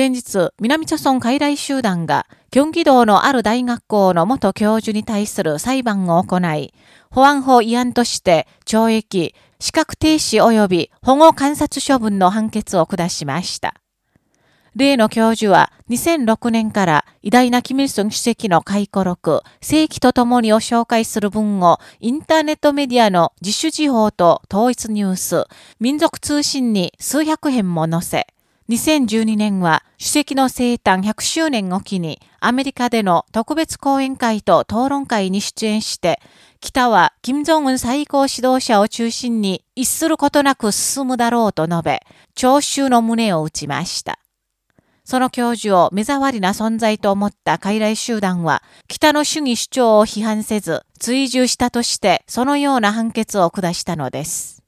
先日、南朝村海来集団が、京畿道のある大学校の元教授に対する裁判を行い、保安法違反として懲役、資格停止及び保護観察処分の判決を下しました。例の教授は2006年から偉大なキミルソン主席の回顧録、世紀と共にを紹介する文をインターネットメディアの自主時報と統一ニュース、民族通信に数百編も載せ、2012年は主席の生誕100周年を機にアメリカでの特別講演会と討論会に出演して、北は金正恩最高指導者を中心に逸することなく進むだろうと述べ、聴衆の胸を打ちました。その教授を目障りな存在と思った傀儡集団は、北の主義主張を批判せず、追従したとして、そのような判決を下したのです。